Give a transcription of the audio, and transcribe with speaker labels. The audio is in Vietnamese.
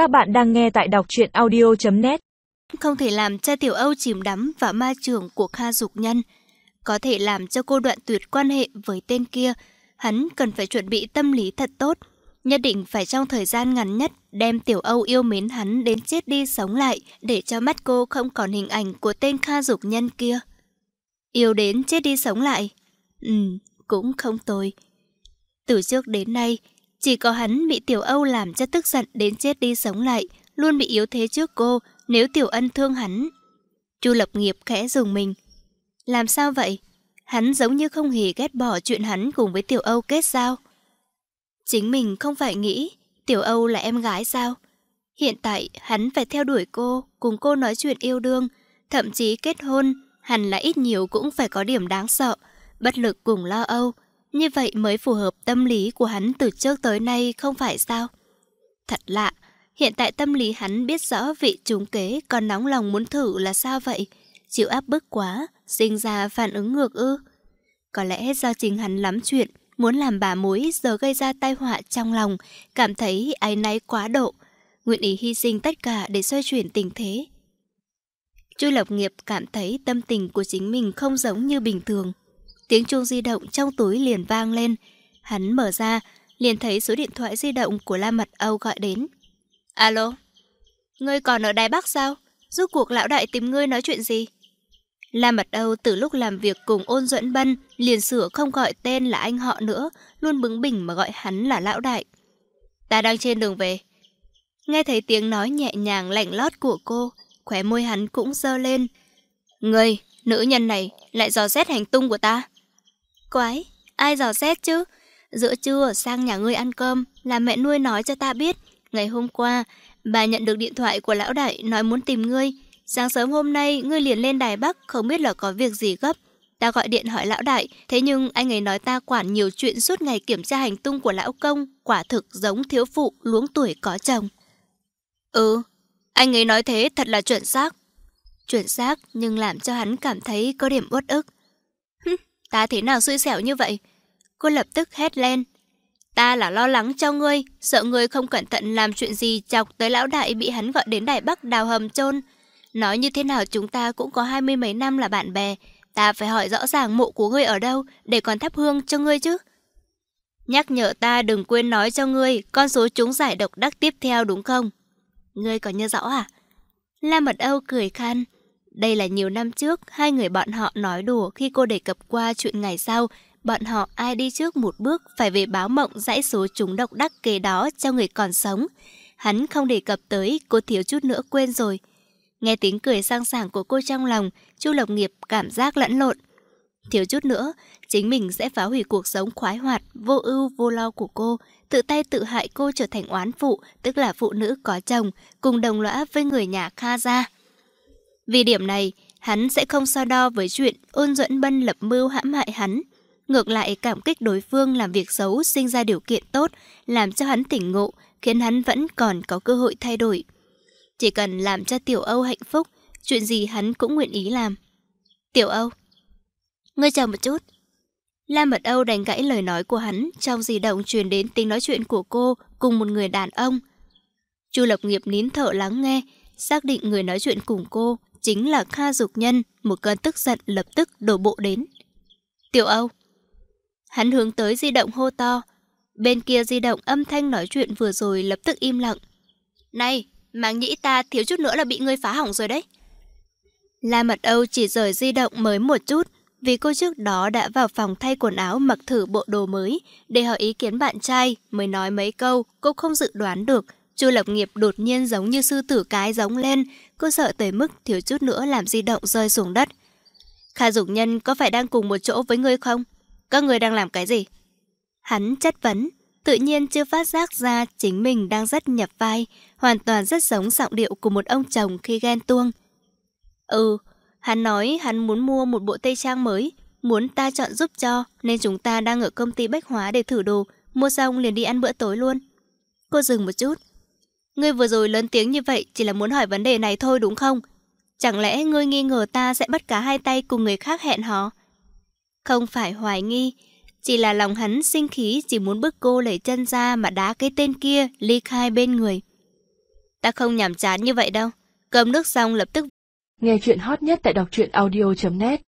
Speaker 1: Các bạn đang nghe tại đọc truyện audio.net
Speaker 2: Không thể làm cho Tiểu Âu chìm đắm vào ma trường của Kha Dục Nhân. Có thể làm cho cô đoạn tuyệt quan hệ với tên kia. Hắn cần phải chuẩn bị tâm lý thật tốt. Nhất định phải trong thời gian ngắn nhất đem Tiểu Âu yêu mến hắn đến chết đi sống lại để cho mắt cô không còn hình ảnh của tên Kha Dục Nhân kia. Yêu đến chết đi sống lại. Ừ, cũng không tồi. Từ trước đến nay, chỉ có hắn bị Tiểu Âu làm cho tức giận đến chết đi sống lại, luôn bị yếu thế trước cô nếu Tiểu Ân thương hắn. Chu Lập Nghiệp khẽ dùng mình. Làm sao vậy? Hắn giống như không hề ghét bỏ chuyện hắn cùng với Tiểu Âu kết giao. Chính mình không phải nghĩ Tiểu Âu là em gái sao? Hiện tại hắn phải theo đuổi cô, cùng cô nói chuyện yêu đương, thậm chí kết hôn, hẳn là ít nhiều cũng phải có điểm đáng sợ, bất lực cùng lo âu. Như vậy mới phù hợp tâm lý của hắn từ trước tới nay không phải sao? Thật lạ, hiện tại tâm lý hắn biết rõ vị trúng kế còn nóng lòng muốn thử là sao vậy? Chịu áp bức quá, sinh ra phản ứng ngược ư? Có lẽ do chính hắn lắm chuyện, muốn làm bà mối giờ gây ra tai họa trong lòng, cảm thấy áy náy quá độ, nguyện ý hy sinh tất cả để xoay chuyển tình thế. Chu Lộc Nghiệp cảm thấy tâm tình của chính mình không giống như bình thường. Tiếng chuông di động trong túi liền vang lên. Hắn mở ra, liền thấy số điện thoại di động của La Mật Âu gọi đến. Alo? Ngươi còn ở Đài Bắc sao? Rốt cuộc lão đại tìm ngươi nói chuyện gì? La Mật Âu từ lúc làm việc cùng ôn duẫn bân liền sửa không gọi tên là anh họ nữa, luôn bứng bỉnh mà gọi hắn là lão đại. Ta đang trên đường về. Nghe thấy tiếng nói nhẹ nhàng lạnh lót của cô, khóe môi hắn cũng dơ lên. Ngươi, nữ nhân này lại dò xét hành tung của ta. Quái, ai dò xét chứ? Giữa trưa sang nhà ngươi ăn cơm, là mẹ nuôi nói cho ta biết. Ngày hôm qua, bà nhận được điện thoại của lão đại nói muốn tìm ngươi. Sáng sớm hôm nay, ngươi liền lên Đài Bắc, không biết là có việc gì gấp. Ta gọi điện hỏi lão đại, thế nhưng anh ấy nói ta quản nhiều chuyện suốt ngày kiểm tra hành tung của lão công, quả thực giống thiếu phụ luống tuổi có chồng. Ừ, anh ấy nói thế thật là chuẩn xác. Chuẩn xác nhưng làm cho hắn cảm thấy có điểm uất ức. Ta thế nào xui xẻo như vậy? Cô lập tức hét lên. Ta là lo lắng cho ngươi, sợ ngươi không cẩn thận làm chuyện gì chọc tới lão đại bị hắn gọi đến Đài Bắc đào hầm chôn. Nói như thế nào chúng ta cũng có hai mươi mấy năm là bạn bè, ta phải hỏi rõ ràng mộ của ngươi ở đâu để còn thắp hương cho ngươi chứ. Nhắc nhở ta đừng quên nói cho ngươi con số chúng giải độc đắc tiếp theo đúng không? Ngươi còn nhớ rõ à? La Mật Âu cười khan. Đây là nhiều năm trước, hai người bọn họ nói đùa khi cô đề cập qua chuyện ngày sau, bọn họ ai đi trước một bước phải về báo mộng dãy số chúng độc đắc kế đó cho người còn sống. Hắn không đề cập tới, cô thiếu chút nữa quên rồi. Nghe tiếng cười sang sảng của cô trong lòng, Chu Lộc Nghiệp cảm giác lẫn lộn. Thiếu chút nữa, chính mình sẽ phá hủy cuộc sống khoái hoạt, vô ưu vô lo của cô, tự tay tự hại cô trở thành oán phụ, tức là phụ nữ có chồng, cùng đồng lõa với người nhà Kha gia. Vì điểm này, hắn sẽ không so đo với chuyện ôn dẫn bân lập mưu hãm hại hắn. Ngược lại cảm kích đối phương làm việc xấu sinh ra điều kiện tốt, làm cho hắn tỉnh ngộ, khiến hắn vẫn còn có cơ hội thay đổi. Chỉ cần làm cho Tiểu Âu hạnh phúc, chuyện gì hắn cũng nguyện ý làm. Tiểu Âu, ngươi chờ một chút. lam Mật Âu đánh gãy lời nói của hắn, trong di động truyền đến tiếng nói chuyện của cô cùng một người đàn ông. Chu Lập Nghiệp nín thở lắng nghe, xác định người nói chuyện cùng cô chính là Kha Dục Nhân, một cơn tức giận lập tức đổ bộ đến. Tiểu Âu. Hắn hướng tới di động hô to. Bên kia di động âm thanh nói chuyện vừa rồi lập tức im lặng. Này, mang nhĩ ta thiếu chút nữa là bị ngươi phá hỏng rồi đấy. La Mật Âu chỉ rời di động mới một chút, vì cô trước đó đã vào phòng thay quần áo mặc thử bộ đồ mới để hỏi ý kiến bạn trai, mới nói mấy câu, cô không dự đoán được. Chu Lập Nghiệp đột nhiên giống như sư tử cái giống lên, cô sợ tới mức thiếu chút nữa làm di động rơi xuống đất. Kha Dục Nhân có phải đang cùng một chỗ với ngươi không? Các người đang làm cái gì? Hắn chất vấn, tự nhiên chưa phát giác ra chính mình đang rất nhập vai, hoàn toàn rất giống giọng điệu của một ông chồng khi ghen tuông. Ừ, Hắn nói hắn muốn mua một bộ tây trang mới, muốn ta chọn giúp cho, nên chúng ta đang ở công ty bách hóa để thử đồ, mua xong liền đi ăn bữa tối luôn. Cô dừng một chút. Ngươi vừa rồi lớn tiếng như vậy chỉ là muốn hỏi vấn đề này thôi đúng không? Chẳng lẽ ngươi nghi ngờ ta sẽ bắt cả hai tay cùng người khác hẹn hò? Không phải hoài nghi, chỉ là lòng hắn sinh khí chỉ muốn bức cô lấy chân ra mà đá cái tên kia ly khai bên người. Ta không nhảm chán như vậy đâu. Cơm nước xong lập tức.
Speaker 1: Nghe chuyện hot nhất tại đọc truyện audio.net